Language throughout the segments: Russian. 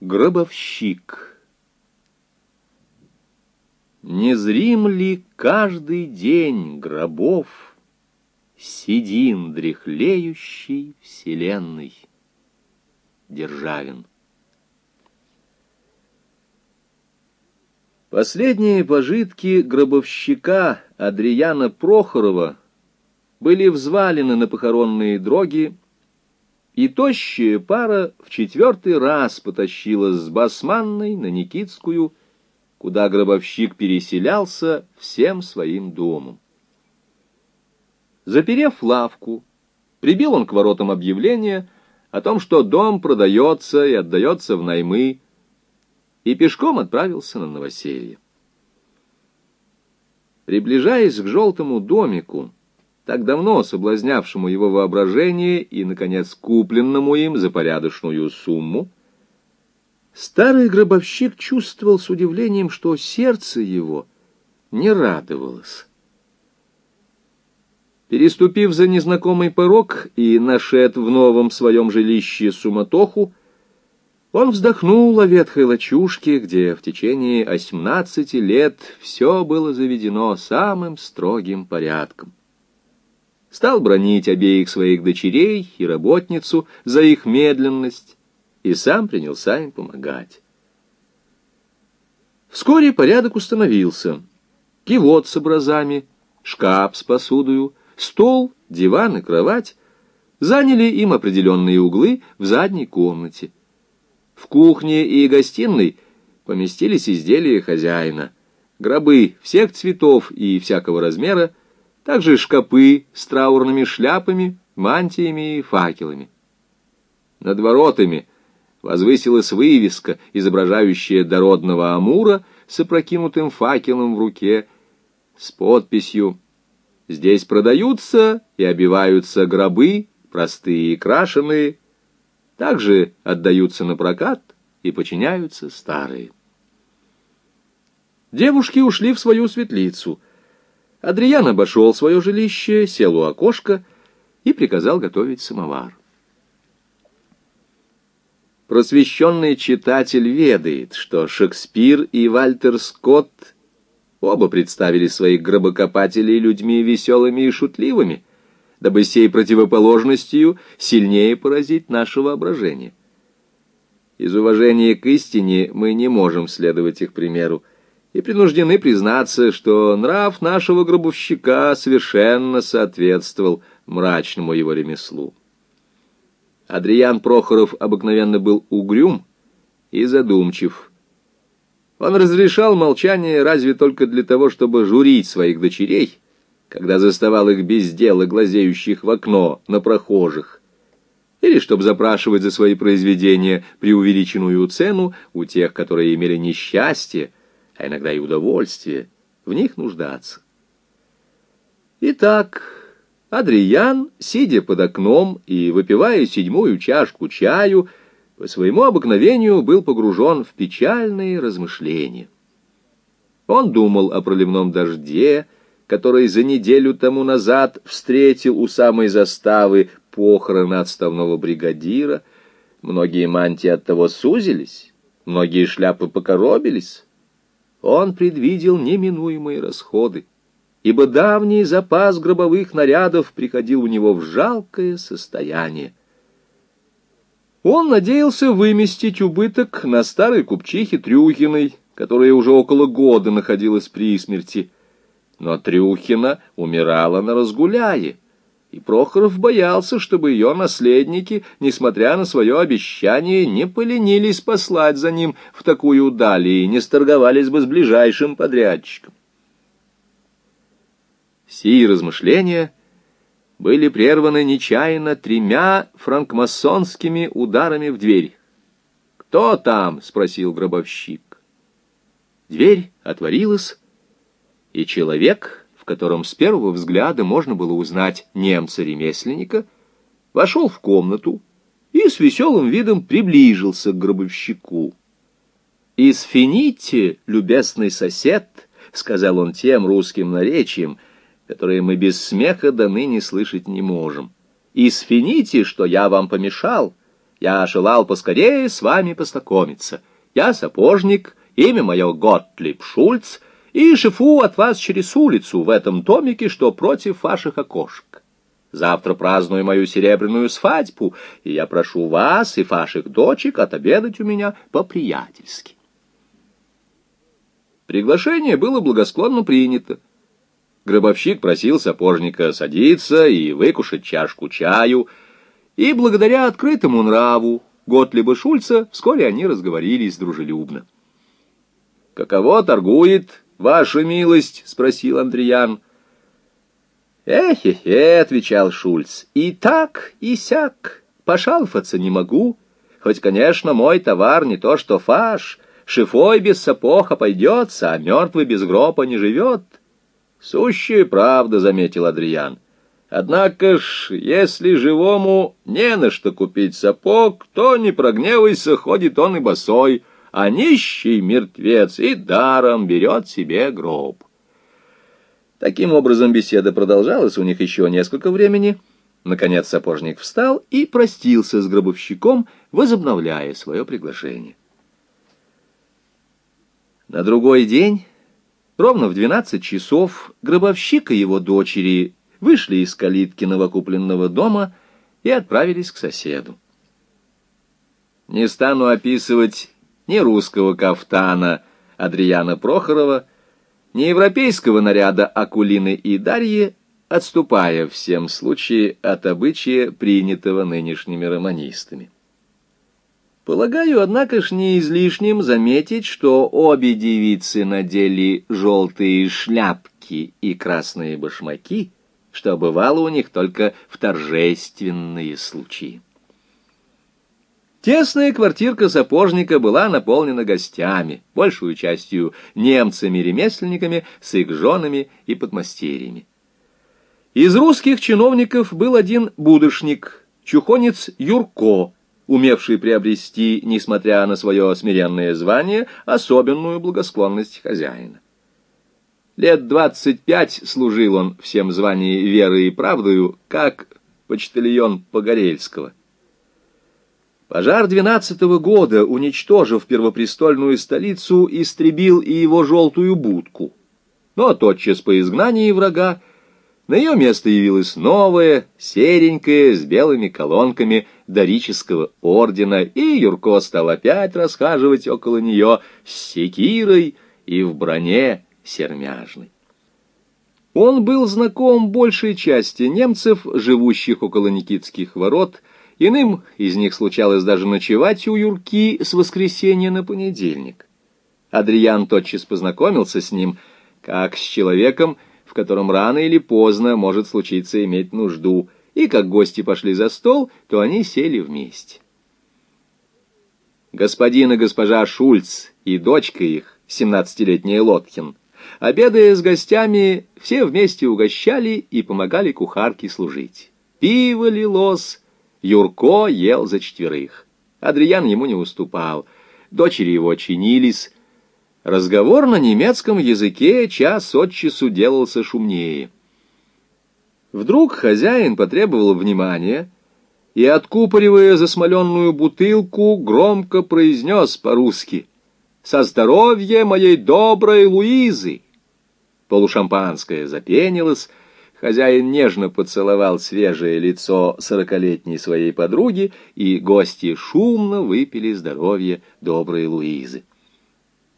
Гробовщик Незрим ли каждый день гробов Седин дряхлеющий вселенной? Державин Последние пожитки гробовщика Адрияна Прохорова были взвалены на похоронные дроги и тощая пара в четвертый раз потащила с Басманной на Никитскую, куда гробовщик переселялся всем своим домом. Заперев лавку, прибил он к воротам объявление о том, что дом продается и отдается в наймы, и пешком отправился на новоселье. Приближаясь к желтому домику, так давно соблазнявшему его воображение и, наконец, купленному им за порядочную сумму, старый гробовщик чувствовал с удивлением, что сердце его не радовалось. Переступив за незнакомый порог и нашед в новом своем жилище суматоху, он вздохнул о ветхой лачушке, где в течение восемнадцати лет все было заведено самым строгим порядком стал бронить обеих своих дочерей и работницу за их медленность и сам принялся им помогать. Вскоре порядок установился. Кивот с образами, шкаф с посудою, стол, диван и кровать заняли им определенные углы в задней комнате. В кухне и гостиной поместились изделия хозяина, гробы всех цветов и всякого размера, также шкапы с траурными шляпами, мантиями и факелами. Над воротами возвысилась вывеска, изображающая дородного амура с опрокинутым факелом в руке, с подписью «Здесь продаются и обиваются гробы, простые и крашеные, также отдаются на прокат и починяются старые». Девушки ушли в свою светлицу — Адриан обошел свое жилище, сел у окошка и приказал готовить самовар. Просвещенный читатель ведает, что Шекспир и Вальтер Скотт оба представили своих гробокопателей людьми веселыми и шутливыми, дабы сей противоположностью сильнее поразить наше воображение. Из уважения к истине мы не можем следовать их примеру, и принуждены признаться, что нрав нашего гробовщика совершенно соответствовал мрачному его ремеслу. Адриан Прохоров обыкновенно был угрюм и задумчив. Он разрешал молчание разве только для того, чтобы журить своих дочерей, когда заставал их без дела, глазеющих в окно на прохожих, или чтобы запрашивать за свои произведения преувеличенную цену у тех, которые имели несчастье, а иногда и удовольствие, в них нуждаться. Итак, Адриян, сидя под окном и выпивая седьмую чашку чаю, по своему обыкновению был погружен в печальные размышления. Он думал о проливном дожде, который за неделю тому назад встретил у самой заставы похороны отставного бригадира. Многие мантии от того сузились, многие шляпы покоробились, он предвидел неминуемые расходы, ибо давний запас гробовых нарядов приходил у него в жалкое состояние. Он надеялся выместить убыток на старой купчихе Трюхиной, которая уже около года находилась при смерти. Но Трюхина умирала на разгуляе, и Прохоров боялся, чтобы ее наследники, несмотря на свое обещание, не поленились послать за ним в такую даль и не сторговались бы с ближайшим подрядчиком. Сии размышления были прерваны нечаянно тремя франкмасонскими ударами в дверь. «Кто там?» — спросил гробовщик. Дверь отворилась, и человек котором с первого взгляда можно было узнать немца-ремесленника, вошел в комнату и с веселым видом приближился к гробовщику. «Извините, любезный сосед», — сказал он тем русским наречием, которое мы без смеха до ныне слышать не можем. «Извините, что я вам помешал. Я желал поскорее с вами познакомиться. Я сапожник, имя мое Готлиб Шульц, и живу от вас через улицу в этом домике, что против ваших окошек. Завтра праздную мою серебряную свадьбу, и я прошу вас и ваших дочек отобедать у меня по-приятельски. Приглашение было благосклонно принято. Гробовщик просил сапожника садиться и выкушать чашку чаю, и благодаря открытому нраву Готлиба Шульца вскоре они разговорились дружелюбно. «Каково торгует, ваша милость?» — спросил Андреян. «Эхе-хе», — отвечал Шульц, — «и так, и сяк, пошалфаться не могу, хоть, конечно, мой товар не то что фаш, шифой без сапог пойдется, а мертвый без гроба не живет». «Сущая правда», — заметил Адриан. «Однако ж, если живому не на что купить сапог, то, не прогневайся, ходит он и босой, а нищий мертвец и даром берет себе гроб». Таким образом, беседа продолжалась у них еще несколько времени. Наконец сапожник встал и простился с гробовщиком, возобновляя свое приглашение. На другой день, ровно в двенадцать часов, гробовщик и его дочери вышли из калитки новокупленного дома и отправились к соседу. Не стану описывать ни русского кафтана Адриана Прохорова, неевропейского наряда Акулины и Дарьи, отступая в всем случае от обычая, принятого нынешними романистами. Полагаю, однако ж, не излишним заметить, что обе девицы надели желтые шляпки и красные башмаки, что бывало у них только в торжественные случаи. Тесная квартирка сапожника была наполнена гостями, большую частью немцами-ремесленниками с их женами и подмастерьями. Из русских чиновников был один будошник, чухонец Юрко, умевший приобрести, несмотря на свое смиренное звание, особенную благосклонность хозяина. Лет двадцать пять служил он всем звании верой и правдою, как почтальон Погорельского. Пожар двенадцатого года, уничтожив первопрестольную столицу, истребил и его желтую будку. Но тотчас по изгнании врага на ее место явилась новая, серенькая, с белыми колонками дорического ордена, и Юрко стал опять расхаживать около нее с секирой и в броне сермяжной. Он был знаком большей части немцев, живущих около Никитских ворот, Иным из них случалось даже ночевать у Юрки с воскресенья на понедельник. Адриан тотчас познакомился с ним, как с человеком, в котором рано или поздно может случиться иметь нужду, и как гости пошли за стол, то они сели вместе. Господин и госпожа Шульц и дочка их, семнадцатилетняя Лоткин, обедая с гостями, все вместе угощали и помогали кухарке служить. Пиво лилось, Юрко ел за четверых. Адриан ему не уступал. Дочери его чинились. Разговор на немецком языке час от часу делался шумнее. Вдруг хозяин потребовал внимания и, откупоривая засмоленную бутылку, громко произнес по-русски «Со здоровья моей доброй Луизы!» Полушампанское запенилось, Хозяин нежно поцеловал свежее лицо сорокалетней своей подруги, и гости шумно выпили здоровье доброй Луизы.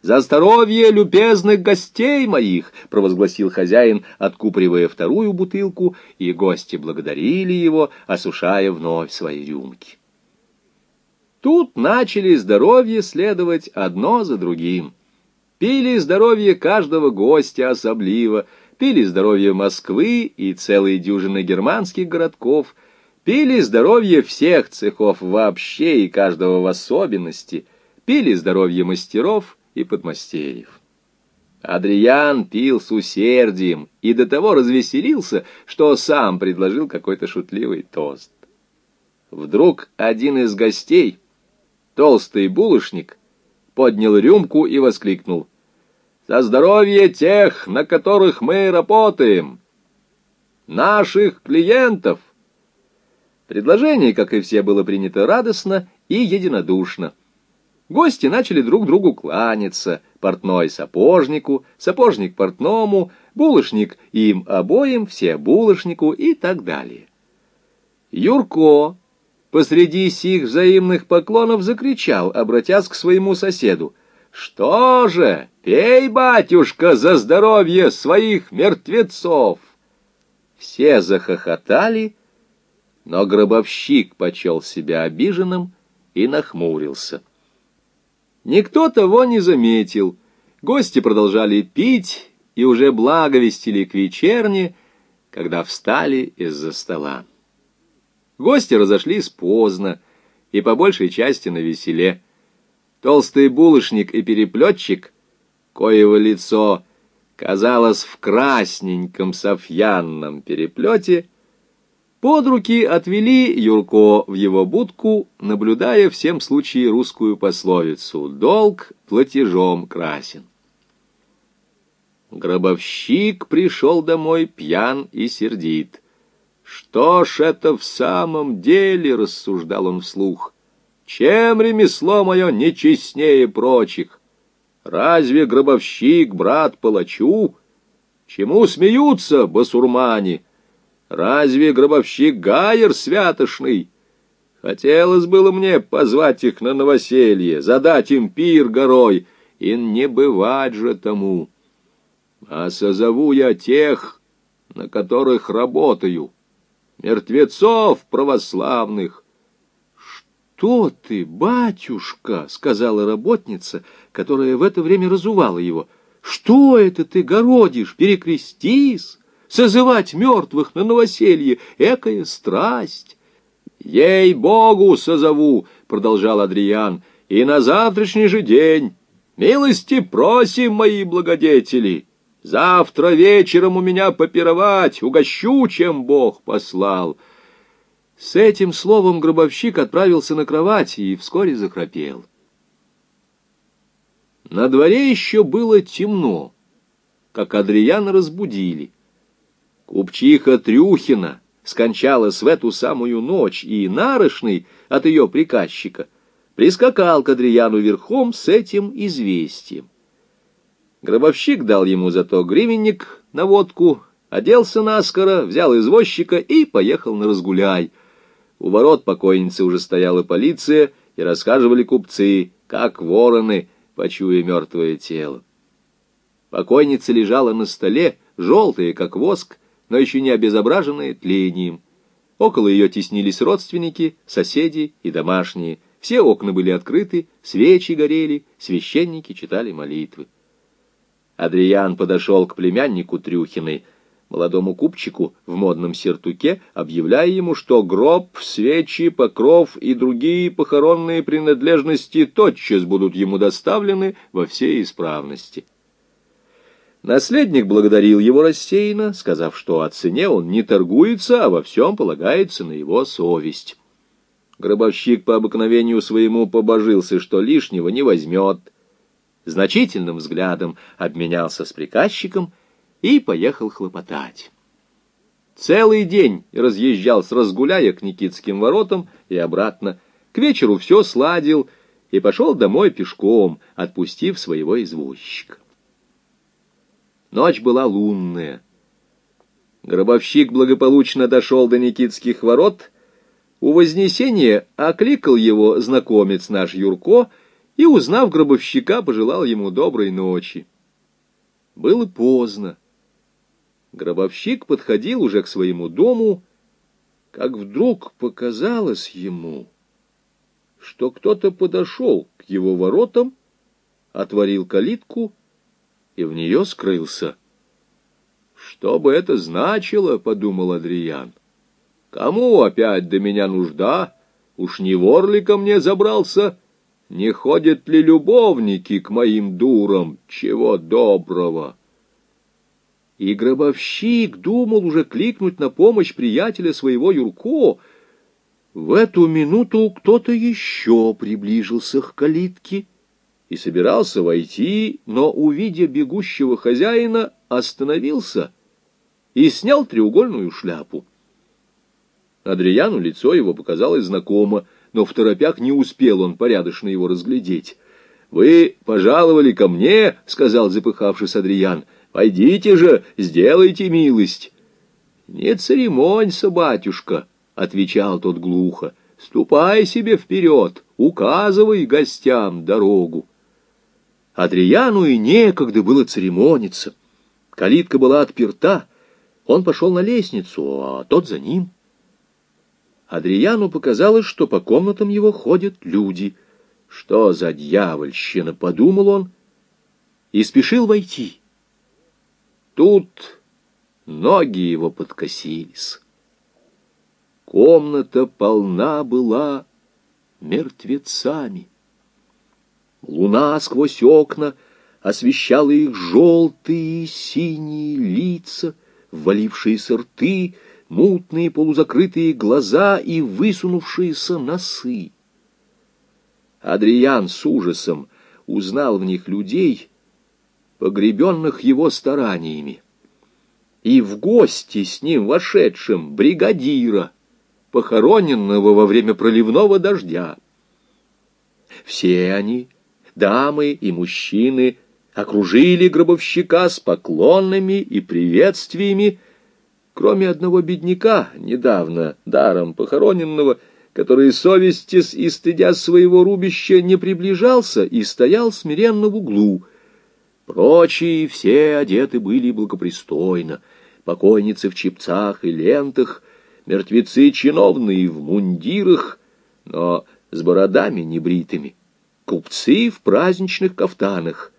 «За здоровье любезных гостей моих!» — провозгласил хозяин, откупривая вторую бутылку, и гости благодарили его, осушая вновь свои рюмки. Тут начали здоровье следовать одно за другим. Пили здоровье каждого гостя особливо — пили здоровье Москвы и целые дюжины германских городков, пили здоровье всех цехов вообще и каждого в особенности, пили здоровье мастеров и подмастерьев. Адриан пил с усердием и до того развеселился, что сам предложил какой-то шутливый тост. Вдруг один из гостей, толстый булочник, поднял рюмку и воскликнул — за здоровье тех, на которых мы работаем, наших клиентов. Предложение, как и все, было принято радостно и единодушно. Гости начали друг другу кланяться, портной сапожнику, сапожник портному, булочник им обоим, все булочнику и так далее. Юрко посреди сих взаимных поклонов закричал, обратясь к своему соседу. «Что же, пей, батюшка, за здоровье своих мертвецов!» Все захохотали, но гробовщик почел себя обиженным и нахмурился. Никто того не заметил. Гости продолжали пить и уже благовестили к вечерне, когда встали из-за стола. Гости разошлись поздно и по большей части на веселе. Толстый булочник и переплетчик, коего лицо казалось в красненьком софьянном переплете, под руки отвели Юрко в его будку, наблюдая всем случае русскую пословицу «Долг платежом красен». Гробовщик пришел домой пьян и сердит. «Что ж это в самом деле?» — рассуждал он вслух. «Чем ремесло мое нечестнее прочих? Разве гробовщик брат палачу? Чему смеются басурмане?» Разве гробовщик Гайер святошный? Хотелось было мне позвать их на новоселье, задать им пир горой, и не бывать же тому. А созову я тех, на которых работаю, мертвецов православных. «Что ты, батюшка?» — сказала работница, которая в это время разувала его. «Что это ты городишь? Перекрестись!» созывать мертвых на новоселье, экая страсть. «Ей-богу созову!» — продолжал Адриан. «И на завтрашний же день! Милости просим, мои благодетели! Завтра вечером у меня попировать, угощу, чем Бог послал!» С этим словом гробовщик отправился на кровать и вскоре захрапел. На дворе еще было темно, как Адриана разбудили. Купчиха Трюхина скончалась в эту самую ночь, и Нарышный от ее приказчика прискакал к Адрияну верхом с этим известием. Гробовщик дал ему зато гривенник на водку, оделся наскоро, взял извозчика и поехал на разгуляй. У ворот покойницы уже стояла полиция, и расхаживали купцы, как вороны, почуя мертвое тело. Покойница лежала на столе, желтая, как воск, но еще не обезображенная тлением. Около ее теснились родственники, соседи и домашние. Все окна были открыты, свечи горели, священники читали молитвы. Адриан подошел к племяннику Трюхиной, молодому купчику в модном сертуке, объявляя ему, что гроб, свечи, покров и другие похоронные принадлежности тотчас будут ему доставлены во всей исправности. Наследник благодарил его рассеянно, сказав, что о цене он не торгуется, а во всем полагается на его совесть. Гробовщик по обыкновению своему побожился, что лишнего не возьмет. Значительным взглядом обменялся с приказчиком и поехал хлопотать. Целый день разъезжал с разгуляя к Никитским воротам и обратно. К вечеру все сладил и пошел домой пешком, отпустив своего извозчика. Ночь была лунная. Гробовщик благополучно дошел до Никитских ворот. У Вознесения окликал его знакомец наш Юрко и, узнав гробовщика, пожелал ему доброй ночи. Было поздно. Гробовщик подходил уже к своему дому, как вдруг показалось ему, что кто-то подошел к его воротам, отворил калитку и в нее скрылся. «Что бы это значило?» — подумал Адриан. «Кому опять до меня нужда? Уж не вор ли ко мне забрался? Не ходят ли любовники к моим дурам? Чего доброго!» И гробовщик думал уже кликнуть на помощь приятеля своего Юрко. В эту минуту кто-то еще приближился к калитке и собирался войти, но, увидя бегущего хозяина, остановился и снял треугольную шляпу. Адрияну лицо его показалось знакомо, но в торопях не успел он порядочно его разглядеть. «Вы пожаловали ко мне?» — сказал запыхавшись Адриян. «Пойдите же, сделайте милость». «Не церемонься, батюшка», — отвечал тот глухо. «Ступай себе вперед, указывай гостям дорогу». Адрияну и некогда было церемониться. Калитка была отперта. Он пошел на лестницу, а тот за ним. Адрияну показалось, что по комнатам его ходят люди. Что за дьявольщина, подумал он, и спешил войти. Тут ноги его подкосились. Комната полна была мертвецами. Луна сквозь окна освещала их желтые и синие лица, ввалившиеся рты, мутные полузакрытые глаза и высунувшиеся носы. Адриан с ужасом узнал в них людей, погребенных его стараниями, и в гости с ним вошедшим бригадира, похороненного во время проливного дождя. Все они, дамы и мужчины, окружили гробовщика с поклонами и приветствиями, кроме одного бедняка, недавно даром похороненного, который, совестись и стыдя своего рубища, не приближался и стоял смиренно в углу. Прочие все одеты были благопристойно, покойницы в чепцах и лентах, мертвецы чиновные в мундирах, но с бородами небритыми, купцы в праздничных кафтанах.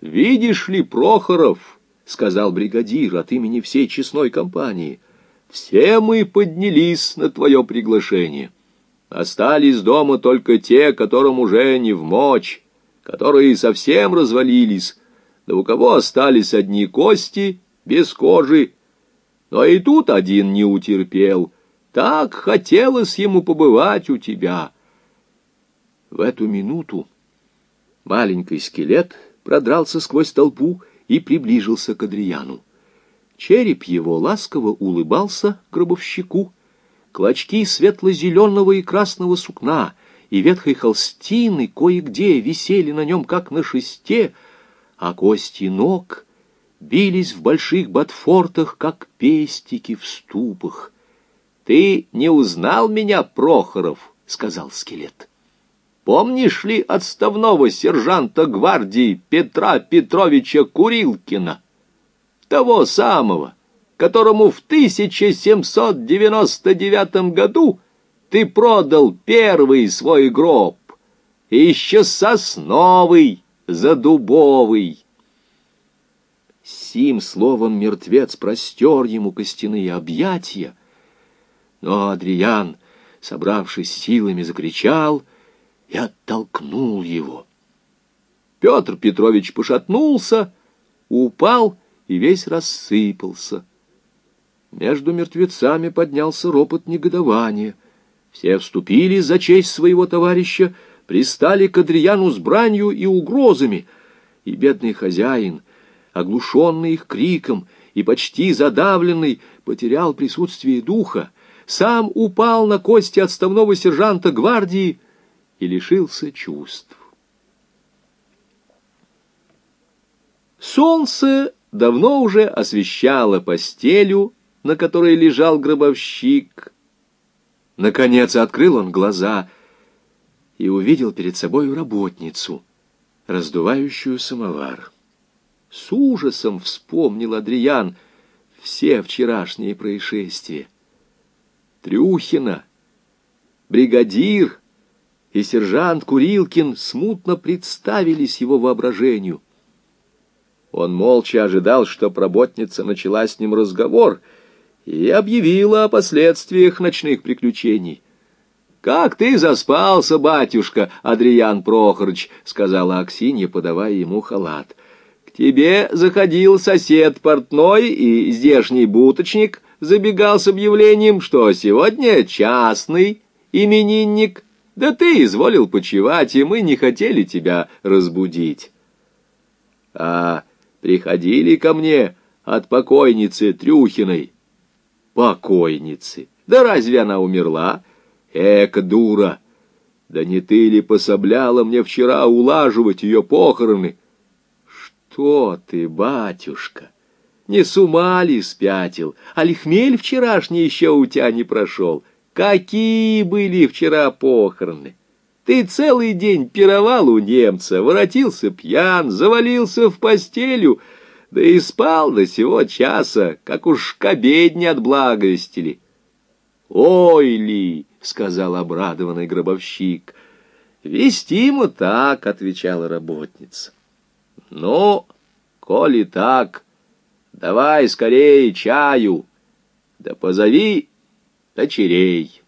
«Видишь ли, Прохоров?» — сказал бригадир от имени всей честной компании. «Все мы поднялись на твое приглашение. Остались дома только те, которым уже не в мочь, которые совсем развалились, да у кого остались одни кости без кожи. Но и тут один не утерпел. Так хотелось ему побывать у тебя». В эту минуту маленький скелет продрался сквозь толпу и приближился к Адрияну. Череп его ласково улыбался гробовщику. Клочки светло-зеленого и красного сукна и ветхой холстины кое-где висели на нем, как на шесте, а кости ног бились в больших ботфортах, как пестики в ступах. «Ты не узнал меня, Прохоров?» — сказал скелет. Помнишь ли отставного сержанта гвардии Петра Петровича Курилкина? Того самого, которому в 1799 году ты продал первый свой гроб, еще сосновый, задубовый. Сим словом мертвец простер ему костяные объятия, но Адриан, собравшись силами, закричал — и оттолкнул его. Петр Петрович пошатнулся, упал и весь рассыпался. Между мертвецами поднялся ропот негодования. Все вступили за честь своего товарища, пристали к Адрияну с бранью и угрозами, и бедный хозяин, оглушенный их криком и почти задавленный, потерял присутствие духа, сам упал на кости отставного сержанта гвардии, и лишился чувств. Солнце давно уже освещало постелю, на которой лежал гробовщик. Наконец открыл он глаза и увидел перед собой работницу, раздувающую самовар. С ужасом вспомнил Адриан все вчерашние происшествия. Трюхина, бригадир — и сержант Курилкин смутно представились его воображению. Он молча ожидал, что работница начала с ним разговор и объявила о последствиях ночных приключений. «Как ты заспался, батюшка, Адриан Прохорович!» — сказала Аксинья, подавая ему халат. «К тебе заходил сосед портной и здешний буточник, забегал с объявлением, что сегодня частный именинник — да ты изволил почевать, и мы не хотели тебя разбудить. А приходили ко мне от покойницы Трюхиной. Покойницы. Да разве она умерла? Эка дура! Да не ты ли пособляла мне вчера улаживать ее похороны? Что ты, батюшка? Не с ума ли спятил? А лихмель вчерашний еще у тебя не прошел. Какие были вчера похороны? Ты целый день пировал у немца, воротился пьян, завалился в постелю, да и спал до сего часа, как уж к обедне отблагостили. «Ой ли!» — сказал обрадованный гробовщик. «Вестимо так», — отвечала работница. «Ну, коли так, давай скорее чаю, да позови дочерей».